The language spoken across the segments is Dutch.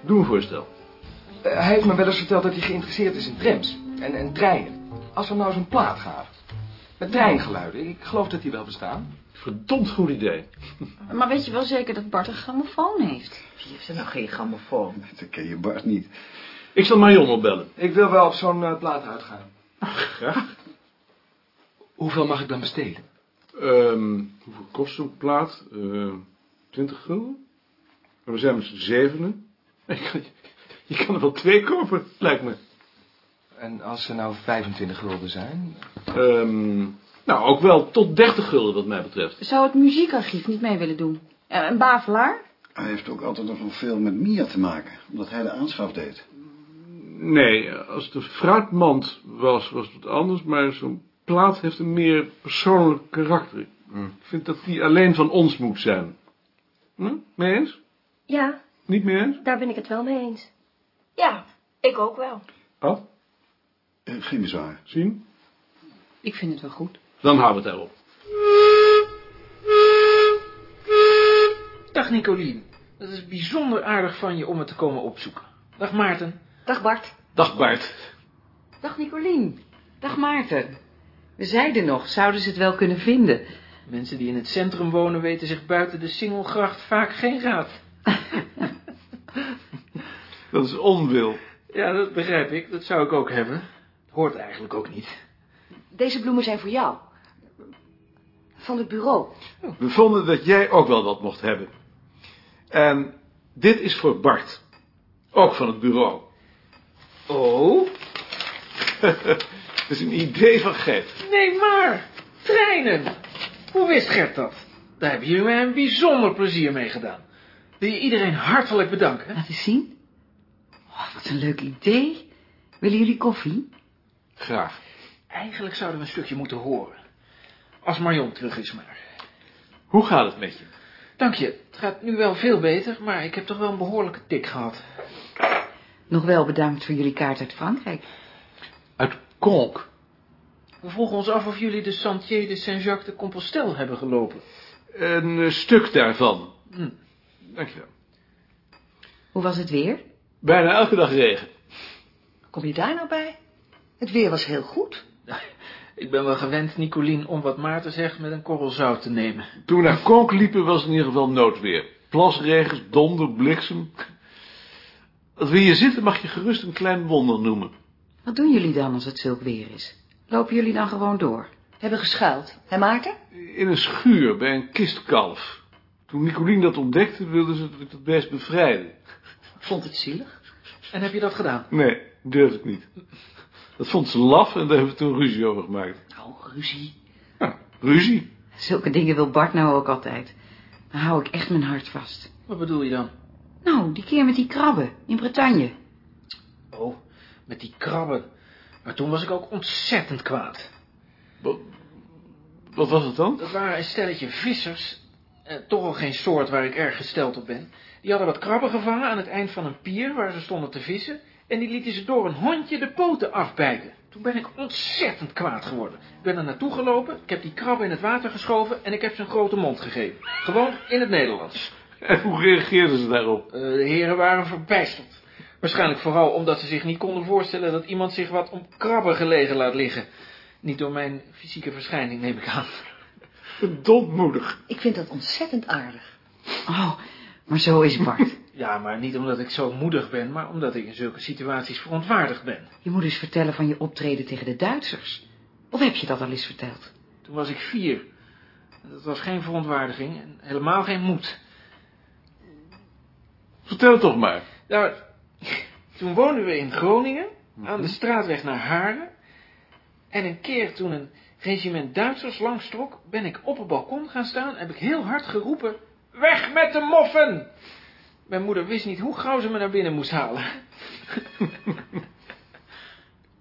Doe een voorstel. Eh, hij heeft me wel eens verteld dat hij geïnteresseerd is in trams en, en treinen. Als we nou eens een plaat gaven. Met treingeluiden. Ik geloof dat die wel bestaan. Verdomd goed idee. Maar weet je wel zeker dat Bart een grammofoon heeft? Wie heeft er nog geen grammofoon? Dat ken je Bart niet. Ik zal Marion opbellen. Ik wil wel op zo'n eh, plaat uitgaan. Graag. Hoeveel mag ik dan besteden? Ehm, hoeveel kost zo'n plaat? Eh 20 gulden? We zijn met z'n zevenen. Je kan, er wel twee kopen, lijkt me. En als ze nou 25 gulden zijn? Ehm, nou, ook wel tot 30 gulden wat mij betreft. Zou het muziekarchief niet mee willen doen? Eh, Een bavelaar? Hij heeft ook altijd nog wel veel met Mia te maken, omdat hij de aanschaf deed. Nee, als het een fruitmand was, was het wat anders, maar zo'n plaat heeft een meer persoonlijk karakter. Ik vind dat die alleen van ons moet zijn. Hm? Mee eens? Ja, Niet mee eens? daar ben ik het wel mee eens. Ja, ik ook wel. Ad? Eh, geen bezwaar. Zien? Ik vind het wel goed. Dan houden we het erop. Dag Nicolien. Dat is bijzonder aardig van je om me te komen opzoeken. Dag Maarten. Dag Bart. Dag Bart. Dag Nicolien. Dag Maarten. We zeiden nog, zouden ze het wel kunnen vinden? Mensen die in het centrum wonen weten zich buiten de Singelgracht vaak geen raad. Dat is onwil. Ja, dat begrijp ik. Dat zou ik ook hebben. Hoort eigenlijk ook niet. Deze bloemen zijn voor jou. Van het bureau. We vonden dat jij ook wel wat mocht hebben. En dit is voor Bart. Ook van het bureau. Oh? Het is een idee van Gert. Nee, maar. Treinen. Hoe wist Gert dat? Daar hebben jullie mij een bijzonder plezier mee gedaan. Wil je iedereen hartelijk bedanken. Laat eens zien. Oh, wat een leuk idee. Willen jullie koffie? Graag. Eigenlijk zouden we een stukje moeten horen. Als Marion terug is maar. Hoe gaat het met je? Dank je. Het gaat nu wel veel beter, maar ik heb toch wel een behoorlijke tik gehad. Nog wel bedankt voor jullie kaart uit Frankrijk. Uit Konk. We vroegen ons af of jullie de Sentier de Saint-Jacques de Compostelle hebben gelopen. Een eh, stuk daarvan. Hm. Dankjewel. Hoe was het weer? Bijna elke dag regen. Kom je daar nou bij? Het weer was heel goed. Ik ben wel gewend, Nicolien, om wat Maarten zegt met een korrel zout te nemen. Toen we naar Konk liepen was het in ieder geval noodweer. Plasregens, donder, bliksem. Als we hier zitten mag je gerust een klein wonder noemen. Wat doen jullie dan als het zulk weer is? Lopen jullie dan gewoon door? Hebben geschuild. Hè Maarten? In een schuur bij een kistkalf. Toen Nicolien dat ontdekte wilde ze dat ik dat beest bevrijden. Vond het zielig. En heb je dat gedaan? Nee, durfde ik niet. Dat vond ze laf en daar hebben we toen ruzie over gemaakt. Oh, ruzie. Ja, ruzie. Zulke dingen wil Bart nou ook altijd. Dan hou ik echt mijn hart vast. Wat bedoel je dan? Nou, die keer met die krabben in Bretagne. Oh, met die krabben. Maar toen was ik ook ontzettend kwaad. Wat, wat was het dan? Dat waren een stelletje vissers. Eh, toch al geen soort waar ik erg gesteld op ben. Die hadden wat krabben gevangen aan het eind van een pier waar ze stonden te vissen. En die lieten ze door een hondje de poten afbijten. Toen ben ik ontzettend kwaad geworden. Ik ben er naartoe gelopen, ik heb die krabben in het water geschoven en ik heb ze een grote mond gegeven. Gewoon in het Nederlands. En hoe reageerden ze daarop? Eh, de heren waren verbijsterd. Waarschijnlijk vooral omdat ze zich niet konden voorstellen dat iemand zich wat om krabben gelegen laat liggen. Niet door mijn fysieke verschijning, neem ik aan. Verdomd moedig. Ik vind dat ontzettend aardig. Oh, maar zo is Bart. Ja, maar niet omdat ik zo moedig ben, maar omdat ik in zulke situaties verontwaardigd ben. Je moet eens vertellen van je optreden tegen de Duitsers. Of heb je dat al eens verteld? Toen was ik vier. Dat was geen verontwaardiging en helemaal geen moed. Vertel het toch maar. Nou, toen woonden we in Groningen, aan de straatweg naar Haren. En een keer toen een regiment Duitsers langstrok, ben ik op het balkon gaan staan en heb ik heel hard geroepen... Weg met de moffen! Mijn moeder wist niet hoe gauw ze me naar binnen moest halen.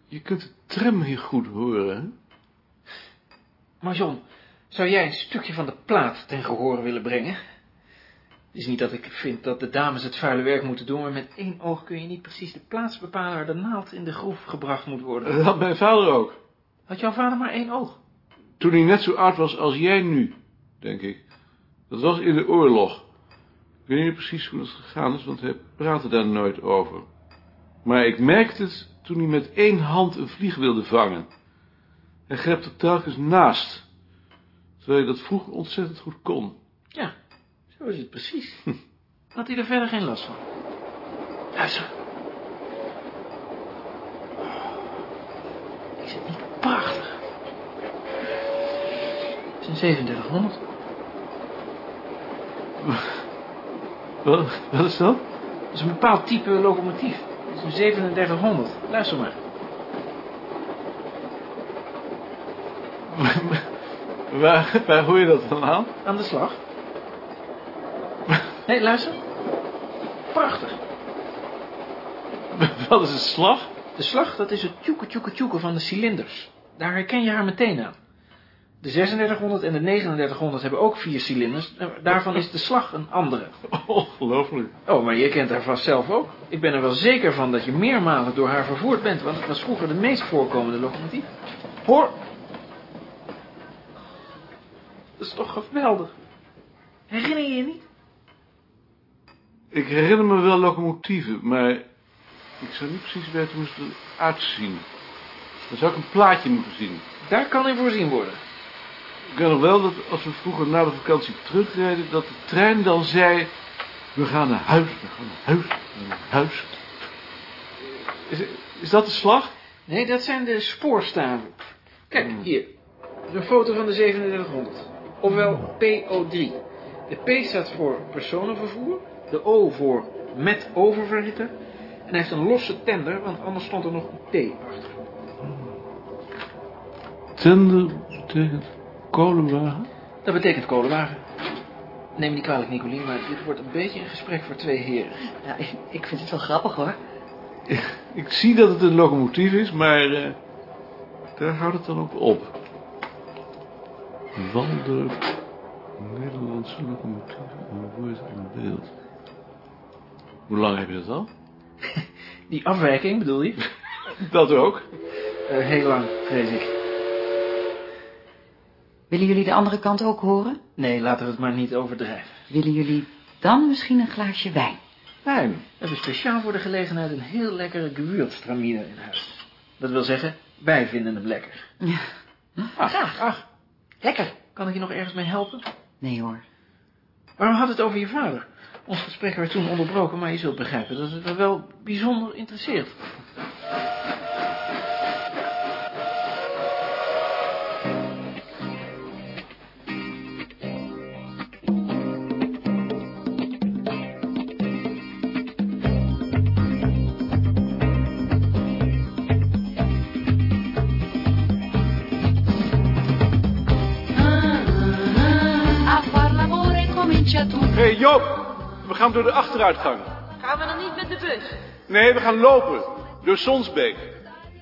Je kunt de tram hier goed horen? Maar John, zou jij een stukje van de plaat ten gehoor willen brengen? Het is niet dat ik vind dat de dames het vuile werk moeten doen, maar met één oog kun je niet precies de plaats bepalen waar de naald in de groef gebracht moet worden. Dat had mijn vader ook. Had jouw vader maar één oog? Toen hij net zo oud was als jij nu, denk ik. Dat was in de oorlog. Ik weet niet precies hoe dat gegaan is, want hij praatte daar nooit over. Maar ik merkte het toen hij met één hand een vlieg wilde vangen. Hij greep er telkens naast, terwijl hij dat vroeger ontzettend goed kon. Ja, zo is het precies. Had hij er verder geen last van. Luister. Is het niet prachtig? Het is een 3700. Wat, wat is dat? Dat is een bepaald type locomotief. Het is een 3700. Luister maar. Waar, waar hoor je dat dan aan? Aan de slag. Nee, luister. Prachtig. Wat is een slag? De slag, dat is het tjoeke tjoeke tjoeke van de cilinders. Daar herken je haar meteen aan. De 3600 en de 3900 hebben ook vier cilinders. Daarvan is de slag een andere. Ongelooflijk. Oh, maar je kent haar vast zelf ook. Ik ben er wel zeker van dat je meermalen door haar vervoerd bent, want het was vroeger de meest voorkomende locomotief. Hoor. Dat is toch geweldig. Herinner je je niet? Ik herinner me wel locomotieven, maar ik zou niet precies weten hoe ze eruit zien. Dan zou ik een plaatje moeten zien. Daar kan in voorzien worden. Ik weet nog wel dat als we vroeger na de vakantie terugreden, dat de trein dan zei, we gaan naar huis, we gaan naar huis, we gaan naar huis. Is, is dat de slag? Nee, dat zijn de spoorstaven. Kijk, hier. Dat is een foto van de 3700. Ofwel PO3. De P staat voor personenvervoer. De O voor met oververhitten. En hij heeft een losse tender, want anders stond er nog een T achter. Tender betekent kolenwagen? Dat betekent kolenwagen. Neem me niet kwalijk, Nicolien, maar dit wordt een beetje een gesprek voor twee heren. Ja, ik, ik vind het wel grappig hoor. Ik zie dat het een locomotief is, maar eh, daar houdt het dan ook op. Waldorp, Nederlandse locomotieven en woord en beeld. Hoe lang heb je dat al? Die afwijking, bedoel je? Dat ook. Eh, heel lang, vrees ik. Willen jullie de andere kant ook horen? Nee, laten we het maar niet overdrijven. Willen jullie dan misschien een glaasje wijn? Wijn. We hebben speciaal voor de gelegenheid een heel lekkere gewürztraminer in huis. Dat wil zeggen, wij vinden hem lekker. Ja. Ach, ach. Lekker. Kan ik je nog ergens mee helpen? Nee hoor. Waarom had het over je vader? Ons gesprek werd toen onderbroken, maar je zult begrijpen dat het me wel bijzonder interesseert. Joop, we gaan door de achteruitgang. Gaan we dan niet met de bus? Nee, we gaan lopen. Door Sonsbeek.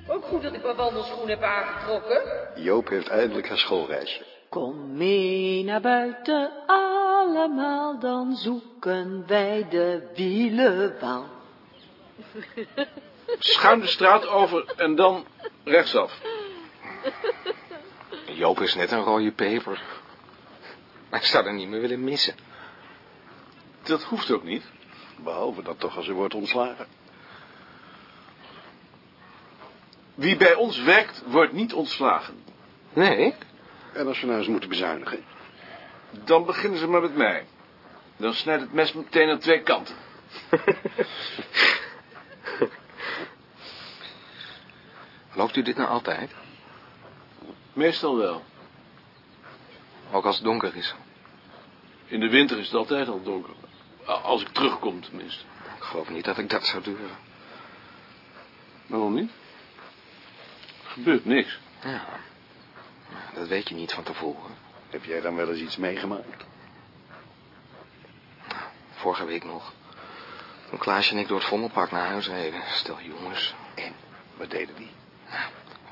Ook goed dat ik mijn wandelschoen heb aangetrokken. Joop heeft eindelijk haar schoolreisje. Kom mee naar buiten allemaal, dan zoeken wij de wielenbaan. Schuin de straat over en dan rechtsaf. Joop is net een rode peper. Maar ik zou er niet meer willen missen. Dat hoeft ook niet. Behalve dat toch als hij wordt ontslagen. Wie bij ons werkt, wordt niet ontslagen. Nee? En als we nou eens moeten bezuinigen. Dan beginnen ze maar met mij. Dan snijdt het mes meteen aan twee kanten. Loopt u dit nou altijd? Meestal wel. Ook als het donker is. In de winter is het altijd al donker. Als ik terugkom tenminste. Ik geloof niet dat ik dat zou durven. Waarom niet? Er gebeurt niks. Ja. Dat weet je niet van tevoren. Heb jij dan wel eens iets meegemaakt? Vorige week nog. Toen Klaasje en ik door het Vondelpark naar huis reden. Stel jongens. En? Wat deden die?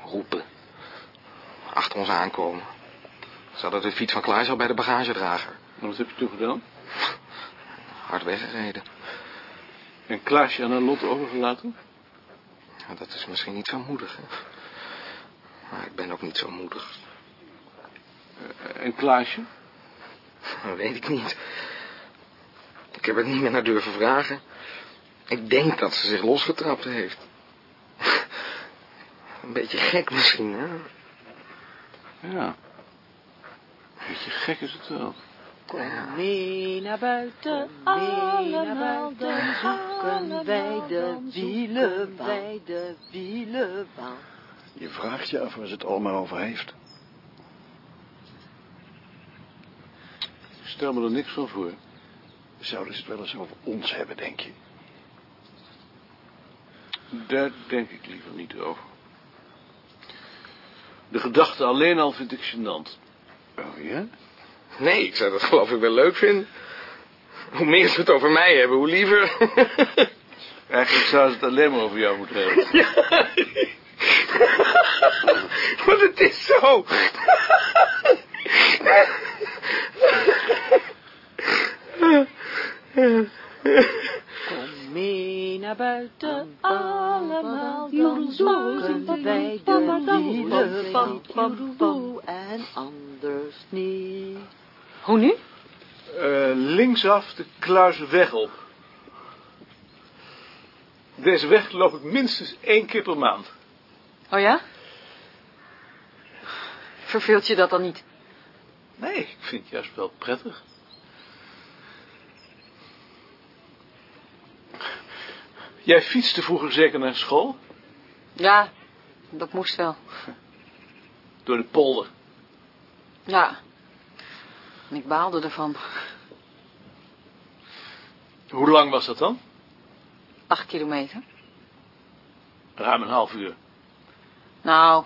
Roepen. Achter ons aankomen. Ze hadden de fiets van Klaasje al bij de bagagedrager. En wat heb je toen gedaan? Hard weggereden. En Klaasje aan haar lot overgelaten? Ja, dat is misschien niet zo moedig, hè. Maar ik ben ook niet zo moedig. En Klaasje? Dat weet ik niet. Ik heb het niet meer naar durven vragen. Ik denk dat ze zich losgetrapt heeft. Een beetje gek misschien, hè? Ja. Beetje gek is het wel. Kom mee naar buiten, allemaal, dan zoeken wij de wielenbaan. Wij de wielenbaan. Je vraagt je af waar ze het allemaal over heeft. Ik stel me er niks van voor. Zouden ze het wel eens over ons hebben, denk je? Daar denk ik liever niet over. De gedachte alleen al vind ik gênant. Oh ja? Nee, ik zou dat geloof ik wel leuk vinden. Hoe meer ze het over mij hebben, hoe liever. Eigenlijk zou ze het alleen maar over jou moeten hebben. Want het is zo. Kom mee naar buiten, allemaal, dan zoeken wij de wielenbaan. En anders niet. Hoe nu? Eh, linksaf de Kluizenweg op. Deze weg loop ik minstens één keer per maand. Oh ja? Verveelt je dat dan niet? Nee, ik vind het juist wel prettig. Jij fietste vroeger zeker naar school? Ja, dat moest wel. Door de polder. Ja. En ik baalde ervan. Hoe lang was dat dan? Acht kilometer. Ruim een half uur. Nou,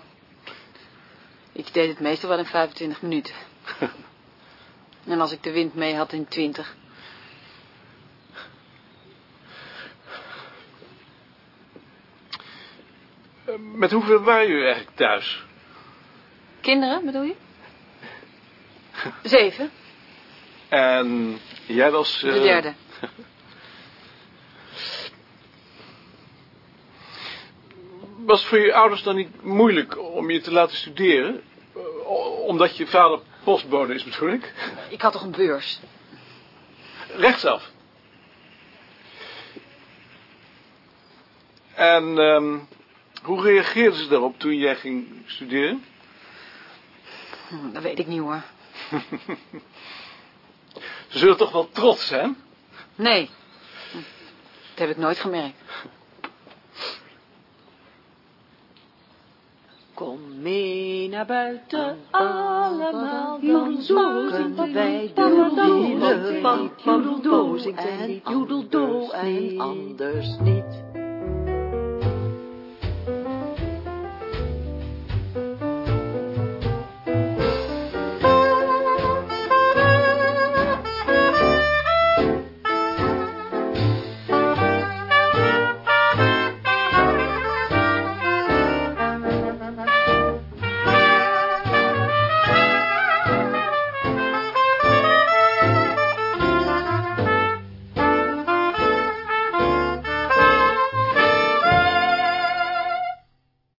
ik deed het meestal wel in 25 minuten. en als ik de wind mee had in 20. Eh, Met hoeveel waren jullie eigenlijk thuis? Kinderen, bedoel je? Zeven, En jij was... de eh, derde. Was het voor je ouders dan niet moeilijk om je te laten studeren? Omdat je vader postbode is, bedoel ik? Ik had toch een beurs? Rechtsaf. En ehm, hoe reageerden ze daarop toen jij ging studeren? Hm, Dat weet ik niet hoor. Ze zullen toch wel trots zijn? Nee, Hm, dat heb ik nooit gemerkt. Kom mee naar buiten, allemaal, dan zoeken wij de wielenbaan. En anders niet.